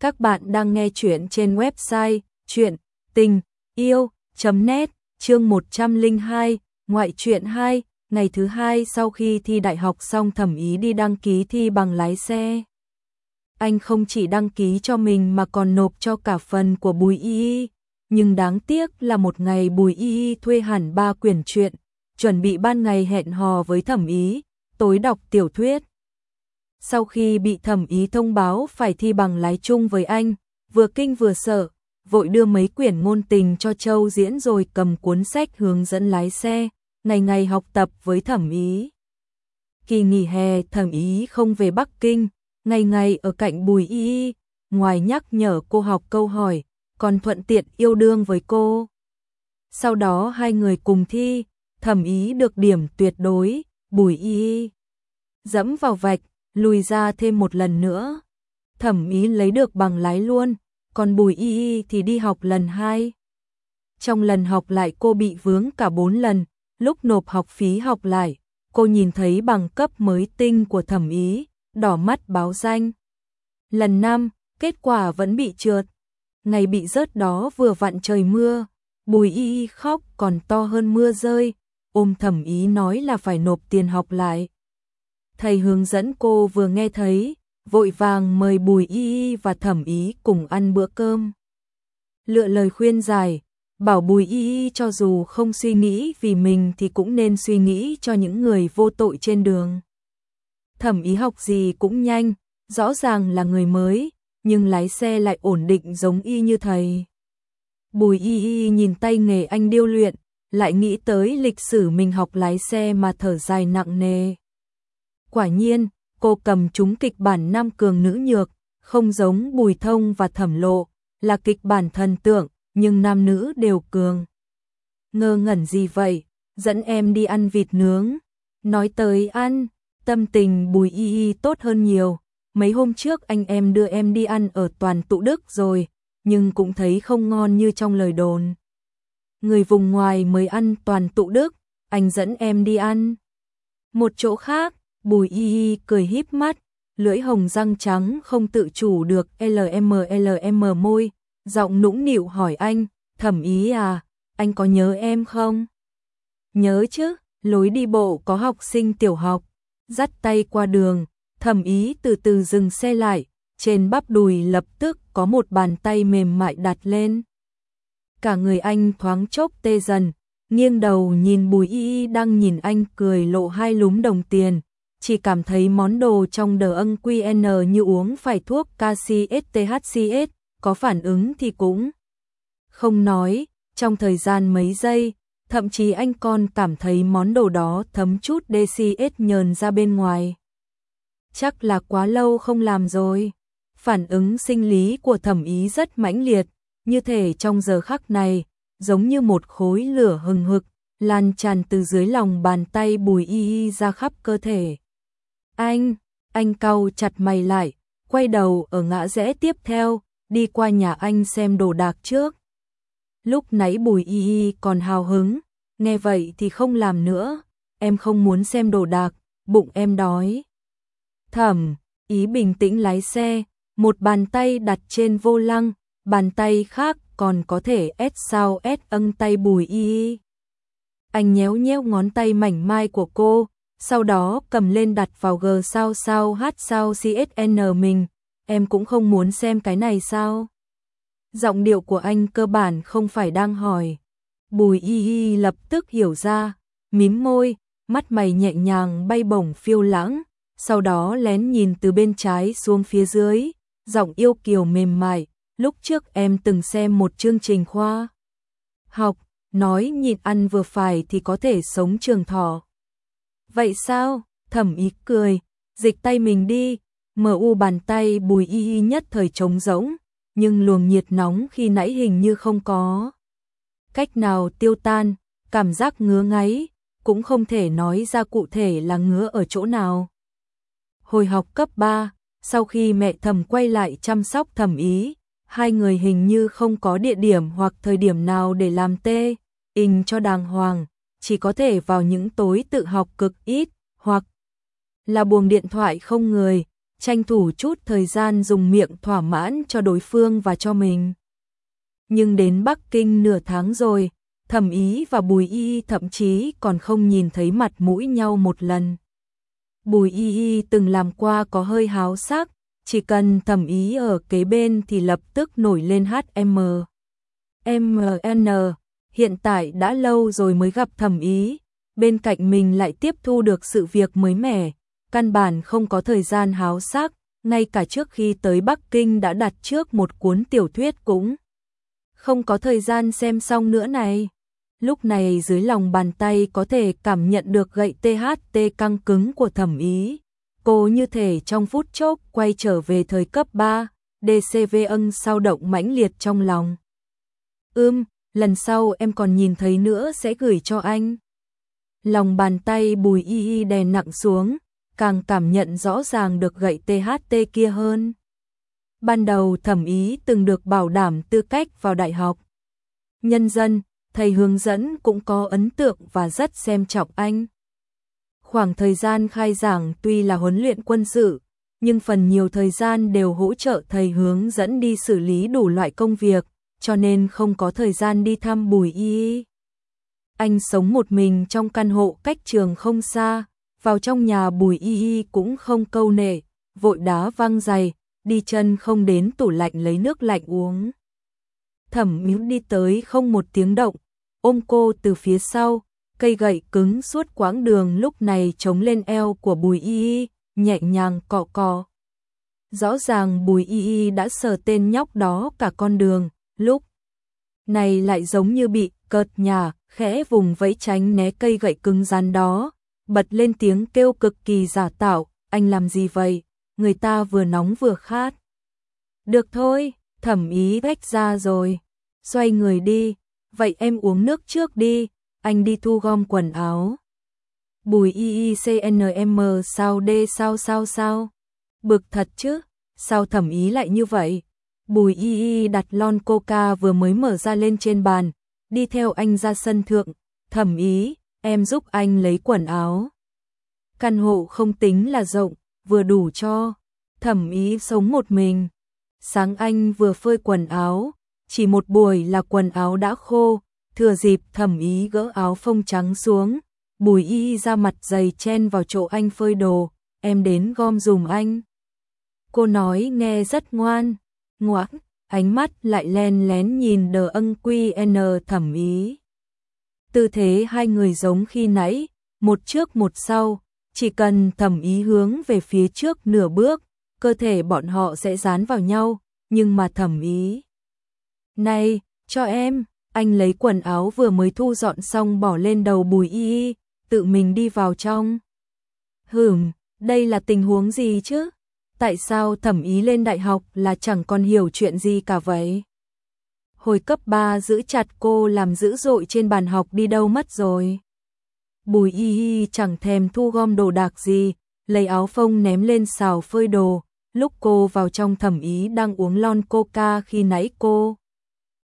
Các bạn đang nghe chuyện trên website chuyện tình yêu.net chương 102, ngoại truyện 2, ngày thứ hai sau khi thi đại học xong thẩm ý đi đăng ký thi bằng lái xe. Anh không chỉ đăng ký cho mình mà còn nộp cho cả phần của Bùi Y nhưng đáng tiếc là một ngày Bùi Y thuê hẳn ba quyển truyện, chuẩn bị ban ngày hẹn hò với thẩm ý, tối đọc tiểu thuyết. Sau khi bị thẩm ý thông báo phải thi bằng lái chung với anh, vừa kinh vừa sợ, vội đưa mấy quyển ngôn tình cho Châu diễn rồi cầm cuốn sách hướng dẫn lái xe, ngày ngày học tập với thẩm ý. Kỳ nghỉ hè thẩm ý không về Bắc Kinh, ngày ngày ở cạnh bùi y, ngoài nhắc nhở cô học câu hỏi, còn thuận tiện yêu đương với cô. Sau đó hai người cùng thi, thẩm ý được điểm tuyệt đối, bùi y dẫm vào vạch, lùi ra thêm một lần nữa. Thẩm ý lấy được bằng lái luôn, còn Bùi Y Y thì đi học lần hai. Trong lần học lại cô bị vướng cả bốn lần, lúc nộp học phí học lại, cô nhìn thấy bằng cấp mới tinh của thẩm ý, đỏ mắt báo danh. Lần năm, kết quả vẫn bị trượt. Ngày bị rớt đó vừa vặn trời mưa, Bùi Y Y khóc còn to hơn mưa rơi, ôm thẩm ý nói là phải nộp tiền học lại thầy hướng dẫn cô vừa nghe thấy, vội vàng mời Bùi Y Y và Thẩm Ý cùng ăn bữa cơm. Lựa lời khuyên dài bảo Bùi Y Y cho dù không suy nghĩ vì mình thì cũng nên suy nghĩ cho những người vô tội trên đường. Thẩm Ý học gì cũng nhanh, rõ ràng là người mới, nhưng lái xe lại ổn định giống y như thầy. Bùi Y Y nhìn tay nghề anh điêu luyện, lại nghĩ tới lịch sử mình học lái xe mà thở dài nặng nề. Quả nhiên, cô cầm chúng kịch bản nam cường nữ nhược, không giống Bùi Thông và Thẩm Lộ, là kịch bản thần tượng, nhưng nam nữ đều cường. Ngơ ngẩn gì vậy, dẫn em đi ăn vịt nướng. Nói tới ăn, tâm tình Bùi Y Y tốt hơn nhiều. Mấy hôm trước anh em đưa em đi ăn ở toàn tụ Đức rồi, nhưng cũng thấy không ngon như trong lời đồn. Người vùng ngoài mới ăn toàn tụ Đức, anh dẫn em đi ăn. Một chỗ khác, Bùi y y cười híp mắt, lưỡi hồng răng trắng không tự chủ được LMLM môi, giọng nũng nịu hỏi anh, thẩm ý à, anh có nhớ em không? Nhớ chứ, lối đi bộ có học sinh tiểu học, dắt tay qua đường, thẩm ý từ từ dừng xe lại, trên bắp đùi lập tức có một bàn tay mềm mại đặt lên. Cả người anh thoáng chốc tê dần, nghiêng đầu nhìn bùi y y đang nhìn anh cười lộ hai lúm đồng tiền, chỉ cảm thấy món đồ trong đờ âng QN như uống phải thuốc KCSTHCS, có phản ứng thì cũng không nói, trong thời gian mấy giây, thậm chí anh con cảm thấy món đồ đó thấm chút DCS nhờn ra bên ngoài. Chắc là quá lâu không làm rồi. Phản ứng sinh lý của thẩm ý rất mãnh liệt, như thể trong giờ khắc này, giống như một khối lửa hừng hực, lan tràn từ dưới lòng bàn tay bùi y y ra khắp cơ thể. Anh, anh cau chặt mày lại, quay đầu ở ngã rẽ tiếp theo, đi qua nhà anh xem đồ đạc trước. Lúc nãy bùi y y còn hào hứng, nghe vậy thì không làm nữa, em không muốn xem đồ đạc, bụng em đói. Thẩm, ý bình tĩnh lái xe, một bàn tay đặt trên vô lăng, bàn tay khác còn có thể ép sao ép âng tay bùi y y. Anh nhéo nhéo ngón tay mảnh mai của cô, sau đó cầm lên đặt vào G sao sao H sao CSN mình, em cũng không muốn xem cái này sao? Giọng điệu của anh cơ bản không phải đang hỏi. Bùi y y lập tức hiểu ra, mím môi, mắt mày nhẹ nhàng bay bổng phiêu lãng, sau đó lén nhìn từ bên trái xuống phía dưới, giọng yêu kiều mềm mại, lúc trước em từng xem một chương trình khoa. Học, nói nhịn ăn vừa phải thì có thể sống trường thọ. Vậy sao? Thẩm ý cười, dịch tay mình đi, mở u bàn tay bùi y y nhất thời trống rỗng, nhưng luồng nhiệt nóng khi nãy hình như không có. Cách nào tiêu tan, cảm giác ngứa ngáy, cũng không thể nói ra cụ thể là ngứa ở chỗ nào. Hồi học cấp 3, sau khi mẹ thầm quay lại chăm sóc thẩm ý, hai người hình như không có địa điểm hoặc thời điểm nào để làm tê, in cho đàng hoàng, chỉ có thể vào những tối tự học cực ít, hoặc là buồng điện thoại không người, tranh thủ chút thời gian dùng miệng thỏa mãn cho đối phương và cho mình. Nhưng đến Bắc Kinh nửa tháng rồi, thẩm ý và bùi y thậm chí còn không nhìn thấy mặt mũi nhau một lần. Bùi y y từng làm qua có hơi háo sắc, chỉ cần thẩm ý ở kế bên thì lập tức nổi lên HM. MN, hiện tại đã lâu rồi mới gặp thẩm ý, bên cạnh mình lại tiếp thu được sự việc mới mẻ, căn bản không có thời gian háo sắc, ngay cả trước khi tới Bắc Kinh đã đặt trước một cuốn tiểu thuyết cũng không có thời gian xem xong nữa này. Lúc này dưới lòng bàn tay có thể cảm nhận được gậy THT căng cứng của thẩm ý. Cô như thể trong phút chốc quay trở về thời cấp 3, DCV ân sao động mãnh liệt trong lòng. Ưm, lần sau em còn nhìn thấy nữa sẽ gửi cho anh. Lòng bàn tay bùi y y đè nặng xuống, càng cảm nhận rõ ràng được gậy THT kia hơn. Ban đầu thẩm ý từng được bảo đảm tư cách vào đại học. Nhân dân, thầy hướng dẫn cũng có ấn tượng và rất xem trọng anh. Khoảng thời gian khai giảng tuy là huấn luyện quân sự, nhưng phần nhiều thời gian đều hỗ trợ thầy hướng dẫn đi xử lý đủ loại công việc, cho nên không có thời gian đi thăm Bùi Y. Anh sống một mình trong căn hộ cách trường không xa, vào trong nhà Bùi Y Y cũng không câu nệ, vội đá văng giày, đi chân không đến tủ lạnh lấy nước lạnh uống. Thẩm Miếu đi tới không một tiếng động, ôm cô từ phía sau, cây gậy cứng suốt quãng đường lúc này chống lên eo của Bùi Y Y, nhẹ nhàng cọ cọ. Rõ ràng Bùi Y Y đã sờ tên nhóc đó cả con đường, lúc này lại giống như bị cợt nhà, khẽ vùng vẫy tránh né cây gậy cứng rắn đó, bật lên tiếng kêu cực kỳ giả tạo, anh làm gì vậy, người ta vừa nóng vừa khát. Được thôi, thẩm ý vách ra rồi, xoay người đi, vậy em uống nước trước đi, anh đi thu gom quần áo. Bùi IICNM sao đê sao sao sao, bực thật chứ, sao thẩm ý lại như vậy? Bùi y y đặt lon coca vừa mới mở ra lên trên bàn, đi theo anh ra sân thượng, thẩm ý, em giúp anh lấy quần áo. Căn hộ không tính là rộng, vừa đủ cho, thẩm ý sống một mình. Sáng anh vừa phơi quần áo, chỉ một buổi là quần áo đã khô, thừa dịp thẩm ý gỡ áo phông trắng xuống, bùi y ra mặt dày chen vào chỗ anh phơi đồ, em đến gom dùm anh. Cô nói nghe rất ngoan ngoãn, ánh mắt lại len lén nhìn đờ ân quy n thẩm ý. Tư thế hai người giống khi nãy, một trước một sau, chỉ cần thẩm ý hướng về phía trước nửa bước, cơ thể bọn họ sẽ dán vào nhau, nhưng mà thẩm ý. Này, cho em, anh lấy quần áo vừa mới thu dọn xong bỏ lên đầu bùi y y, tự mình đi vào trong. Hửm, đây là tình huống gì chứ? Tại sao thẩm ý lên đại học là chẳng còn hiểu chuyện gì cả vậy? Hồi cấp 3 giữ chặt cô làm dữ dội trên bàn học đi đâu mất rồi? Bùi y y chẳng thèm thu gom đồ đạc gì, lấy áo phông ném lên xào phơi đồ, lúc cô vào trong thẩm ý đang uống lon coca khi nãy cô.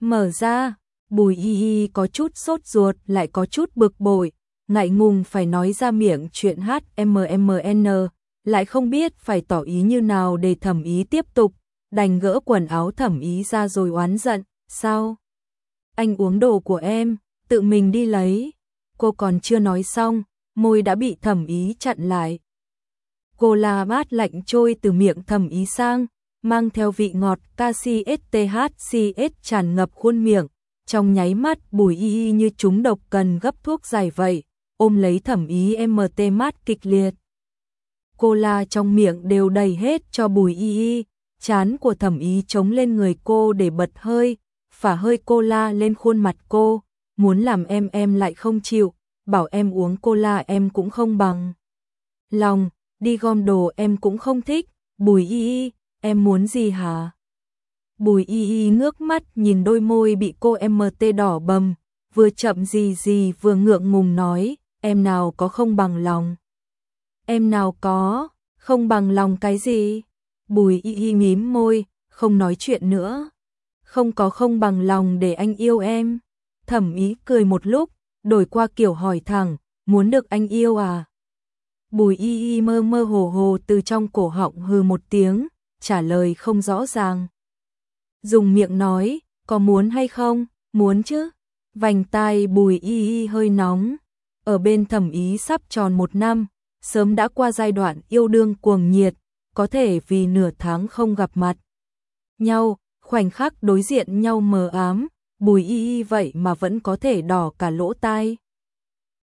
Mở ra, bùi y y có chút sốt ruột lại có chút bực bội, ngại ngùng phải nói ra miệng chuyện HMMN, lại không biết phải tỏ ý như nào để thẩm ý tiếp tục, đành gỡ quần áo thẩm ý ra rồi oán giận, sao? Anh uống đồ của em, tự mình đi lấy. Cô còn chưa nói xong, môi đã bị thẩm ý chặn lại. Cô la bát lạnh trôi từ miệng thẩm ý sang, mang theo vị ngọt KCSTHCS tràn ngập khuôn miệng, trong nháy mắt bùi y y như chúng độc cần gấp thuốc giải vậy, ôm lấy thẩm ý MT mát kịch liệt cô la trong miệng đều đầy hết cho bùi y y, chán của thẩm ý chống lên người cô để bật hơi, phả hơi cô la lên khuôn mặt cô, muốn làm em em lại không chịu, bảo em uống cô la em cũng không bằng. Lòng, đi gom đồ em cũng không thích, bùi y y, em muốn gì hả? Bùi y y ngước mắt nhìn đôi môi bị cô MT đỏ bầm, vừa chậm gì gì vừa ngượng ngùng nói, em nào có không bằng lòng. Em nào có, không bằng lòng cái gì? Bùi y y mím môi, không nói chuyện nữa. Không có không bằng lòng để anh yêu em. Thẩm ý cười một lúc, đổi qua kiểu hỏi thẳng, muốn được anh yêu à? Bùi y y mơ mơ hồ hồ từ trong cổ họng hừ một tiếng, trả lời không rõ ràng. Dùng miệng nói, có muốn hay không, muốn chứ. Vành tai bùi y y hơi nóng, ở bên thẩm ý sắp tròn một năm, sớm đã qua giai đoạn yêu đương cuồng nhiệt, có thể vì nửa tháng không gặp mặt. Nhau, khoảnh khắc đối diện nhau mờ ám, bùi y y vậy mà vẫn có thể đỏ cả lỗ tai.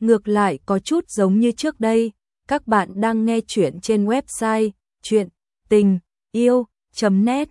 Ngược lại có chút giống như trước đây, các bạn đang nghe chuyện trên website chuyện tình yêu.net